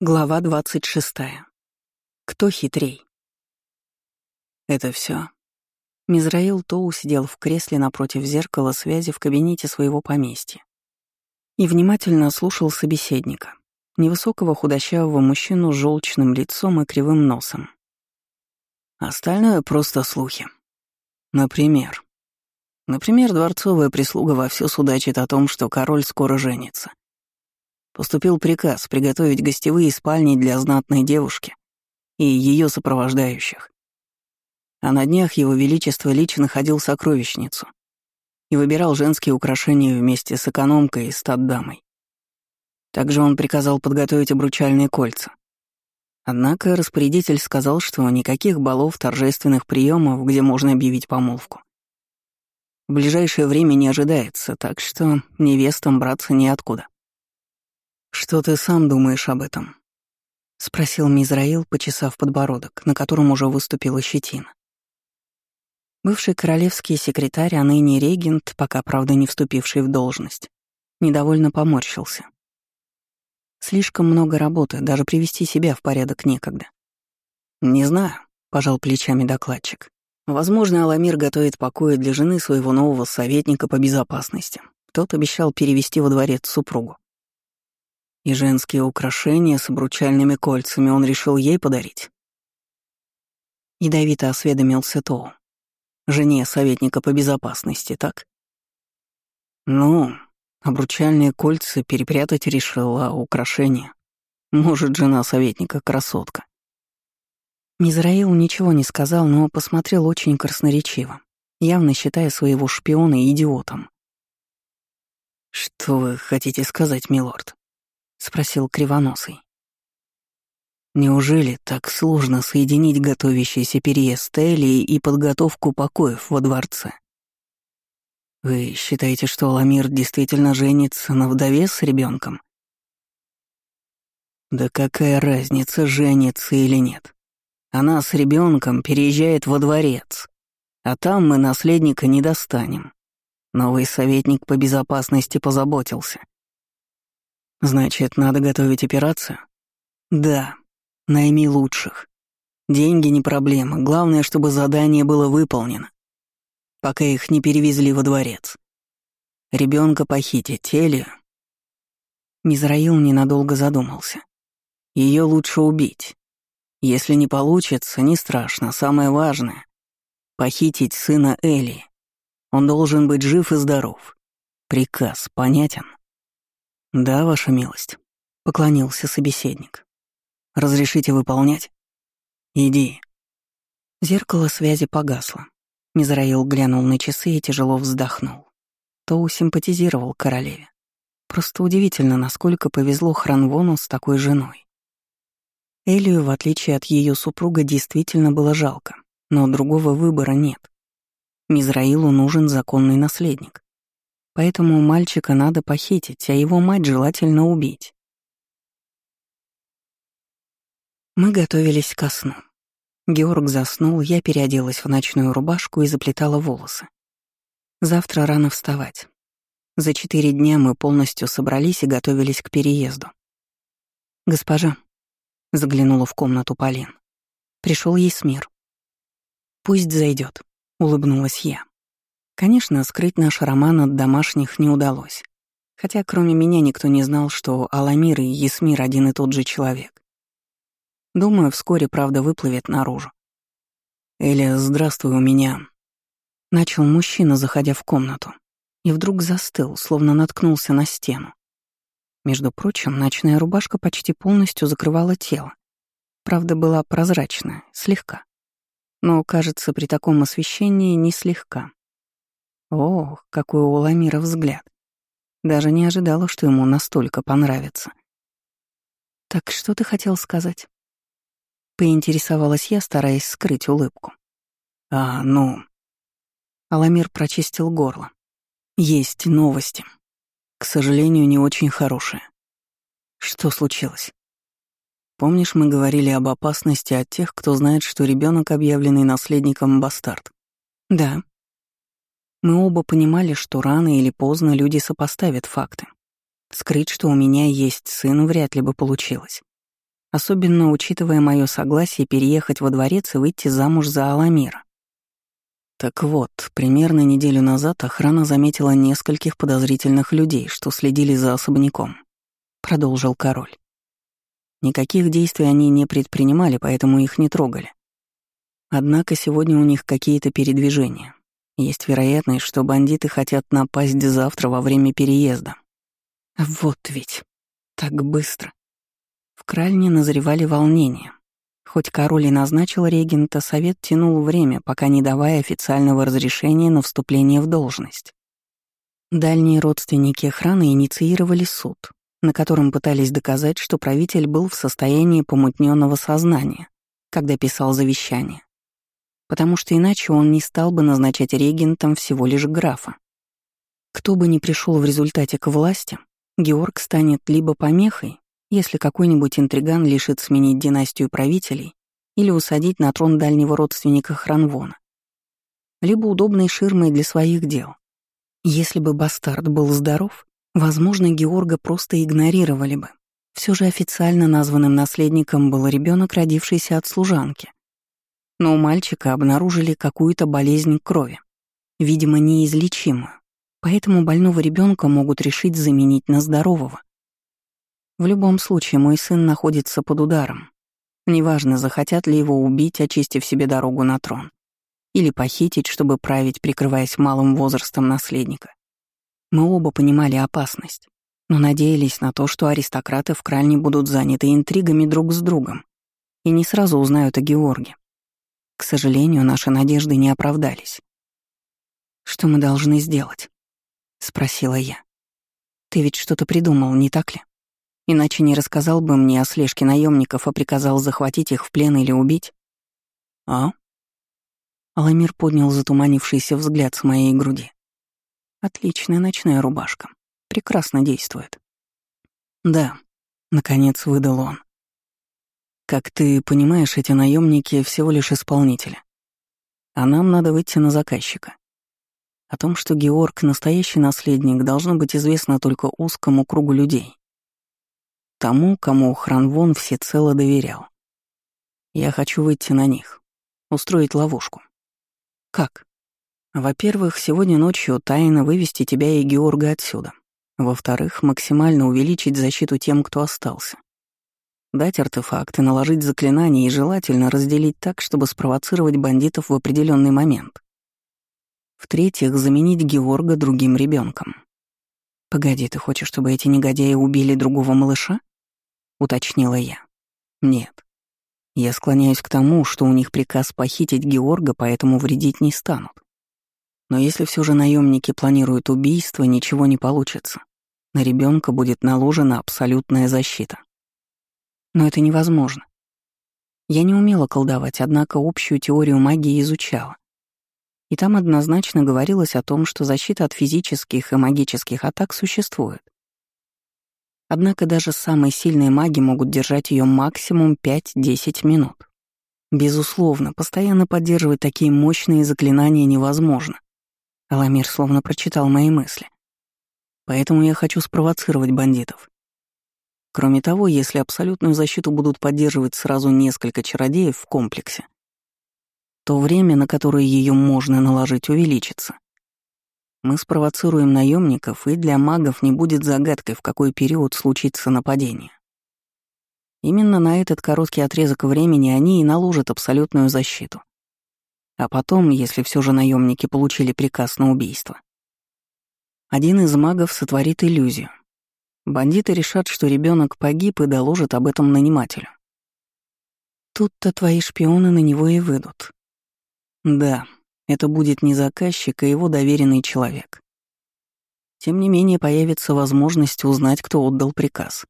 Глава двадцать шестая. Кто хитрей? Это все. Мизраил Тоу сидел в кресле напротив зеркала связи в кабинете своего поместья и внимательно слушал собеседника, невысокого худощавого мужчину с желчным лицом и кривым носом. Остальное просто слухи. Например. Например, дворцовая прислуга вовсю судачит о том, что король скоро женится — Поступил приказ приготовить гостевые спальни для знатной девушки и ее сопровождающих. А на днях его величество лично ходил в сокровищницу и выбирал женские украшения вместе с экономкой и статдамой. Также он приказал подготовить обручальные кольца. Однако распорядитель сказал, что никаких балов, торжественных приемов, где можно объявить помолвку. В ближайшее время не ожидается, так что невестам браться неоткуда. «Что ты сам думаешь об этом?» — спросил Мизраил, почесав подбородок, на котором уже выступила щетина. Бывший королевский секретарь, а ныне регент, пока, правда, не вступивший в должность, недовольно поморщился. Слишком много работы, даже привести себя в порядок некогда. «Не знаю», — пожал плечами докладчик. «Возможно, Аламир готовит покои для жены своего нового советника по безопасности. Тот обещал перевести во дворец супругу. И женские украшения с обручальными кольцами он решил ей подарить. Ядовито осведомился Тоу. Жене советника по безопасности, так? Ну, обручальные кольца перепрятать решила, а украшения... Может, жена советника красотка. Мизраил ничего не сказал, но посмотрел очень красноречиво, явно считая своего шпиона идиотом. «Что вы хотите сказать, милорд?» — спросил Кривоносый. «Неужели так сложно соединить готовящийся переезд Элии и подготовку покоев во дворце? Вы считаете, что Ламир действительно женится на вдове с ребенком? Да какая разница, женится или нет? Она с ребенком переезжает во дворец, а там мы наследника не достанем. Новый советник по безопасности позаботился. Значит, надо готовить операцию? Да. Найми лучших. Деньги не проблема, главное, чтобы задание было выполнено. Пока их не перевезли во дворец. Ребенка похитить или... Мизраил ненадолго задумался. Ее лучше убить. Если не получится, не страшно, самое важное — похитить сына Эли. Он должен быть жив и здоров. Приказ понятен? «Да, ваша милость», — поклонился собеседник. «Разрешите выполнять?» «Иди». Зеркало связи погасло. Мизраил глянул на часы и тяжело вздохнул. Тоу симпатизировал королеве. Просто удивительно, насколько повезло Хранвону с такой женой. Элию, в отличие от ее супруга, действительно было жалко, но другого выбора нет. Мизраилу нужен законный наследник. Поэтому мальчика надо похитить, а его мать желательно убить. Мы готовились ко сну. Георг заснул, я переоделась в ночную рубашку и заплетала волосы. Завтра рано вставать. За четыре дня мы полностью собрались и готовились к переезду. «Госпожа», — заглянула в комнату Полин, — пришел Есмир. «Пусть зайдет, улыбнулась я. Конечно, скрыть наш роман от домашних не удалось. Хотя кроме меня никто не знал, что Аламир и Есмир один и тот же человек. Думаю, вскоре правда выплывет наружу. «Эля, здравствуй у меня», — начал мужчина, заходя в комнату, и вдруг застыл, словно наткнулся на стену. Между прочим, ночная рубашка почти полностью закрывала тело. Правда, была прозрачная, слегка. Но, кажется, при таком освещении не слегка. Ох, какой у Ламира взгляд. Даже не ожидала, что ему настолько понравится. «Так что ты хотел сказать?» Поинтересовалась я, стараясь скрыть улыбку. «А, ну...» Аламир прочистил горло. «Есть новости. К сожалению, не очень хорошие. Что случилось?» Помнишь, мы говорили об опасности от тех, кто знает, что ребенок, объявленный наследником, бастард? Да. Мы оба понимали, что рано или поздно люди сопоставят факты. Скрыть, что у меня есть сын, вряд ли бы получилось. особенно учитывая мое согласие переехать во дворец и выйти замуж за Аламира. Так вот, примерно неделю назад охрана заметила нескольких подозрительных людей, что следили за особняком. Продолжил король. Никаких действий они не предпринимали, поэтому их не трогали. Однако сегодня у них какие-то передвижения. Есть вероятность, что бандиты хотят напасть завтра во время переезда. Вот ведь. Так быстро. В Кральне назревали волнения. Хоть король и назначил регента, совет тянул время, пока не давая официального разрешения на вступление в должность. Дальние родственники охраны инициировали суд, на котором пытались доказать, что правитель был в состоянии помутненного сознания, когда писал завещание. Потому что иначе он не стал бы назначать регентом всего лишь графа. Кто бы ни пришел в результате к власти, Георг станет либо помехой, если какой-нибудь интриган лишит сменить династию правителей или усадить на трон дальнего родственника Хранвона, либо удобной ширмой для своих дел. Если бы бастард был здоров, возможно, Георга просто игнорировали бы. Все же официально названным наследником был ребенок, родившийся от служанки. Но у мальчика обнаружили какую-то болезнь крови, видимо, неизлечимую, поэтому больного ребенка могут решить заменить на здорового. В любом случае, мой сын находится под ударом. Неважно, захотят ли его убить, очистив себе дорогу на трон. Или похитить, чтобы править, прикрываясь малым возрастом наследника. Мы оба понимали опасность, но надеялись на то, что аристократы в Кральне будут заняты интригами друг с другом и не сразу узнают о Георге. К сожалению, наши надежды не оправдались. «Что мы должны сделать?» — спросила я. «Ты ведь что-то придумал, не так ли?» Иначе не рассказал бы мне о слежке наемников, а приказал захватить их в плен или убить. А? Аламир поднял затуманившийся взгляд с моей груди. Отличная ночная рубашка. Прекрасно действует. Да, наконец выдал он. Как ты понимаешь, эти наемники всего лишь исполнители. А нам надо выйти на заказчика. О том, что Георг — настоящий наследник, должно быть известно только узкому кругу людей тому, кому Хранвон всецело доверял. Я хочу выйти на них, устроить ловушку. Как? Во-первых, сегодня ночью тайно вывести тебя и Георга отсюда. Во-вторых, максимально увеличить защиту тем, кто остался. Дать артефакты, наложить заклинания и желательно разделить так, чтобы спровоцировать бандитов в определенный момент. В-третьих, заменить Георга другим ребенком. Погоди, ты хочешь, чтобы эти негодяи убили другого малыша? — уточнила я. «Нет. Я склоняюсь к тому, что у них приказ похитить Георга, поэтому вредить не станут. Но если все же наемники планируют убийство, ничего не получится. На ребенка будет наложена абсолютная защита. Но это невозможно. Я не умела колдовать, однако общую теорию магии изучала. И там однозначно говорилось о том, что защита от физических и магических атак существует. Однако даже самые сильные маги могут держать ее максимум 5-10 минут. Безусловно, постоянно поддерживать такие мощные заклинания невозможно. Аламир словно прочитал мои мысли. Поэтому я хочу спровоцировать бандитов. Кроме того, если абсолютную защиту будут поддерживать сразу несколько чародеев в комплексе, то время, на которое ее можно наложить, увеличится. Мы спровоцируем наемников, и для магов не будет загадкой, в какой период случится нападение. Именно на этот короткий отрезок времени они и наложат абсолютную защиту. А потом, если все же наемники получили приказ на убийство, один из магов сотворит иллюзию. Бандиты решат, что ребенок погиб и доложат об этом нанимателю. Тут-то твои шпионы на него и выйдут. Да, это будет не заказчик, а его доверенный человек. Тем не менее, появится возможность узнать, кто отдал приказ.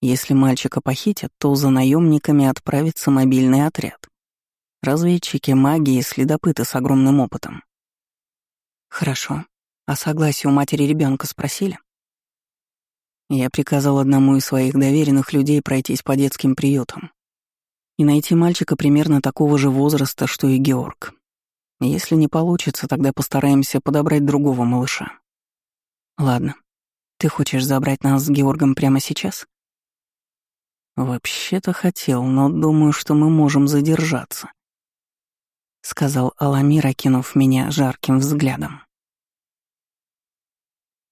Если мальчика похитят, то за наемниками отправится мобильный отряд. Разведчики, маги и следопыты с огромным опытом. Хорошо. А согласие у матери ребенка спросили? Я приказал одному из своих доверенных людей пройтись по детским приютам и найти мальчика примерно такого же возраста, что и Георг. Если не получится, тогда постараемся подобрать другого малыша. Ладно. Ты хочешь забрать нас с Георгом прямо сейчас? «Вообще-то хотел, но думаю, что мы можем задержаться», — сказал Аламир, окинув меня жарким взглядом.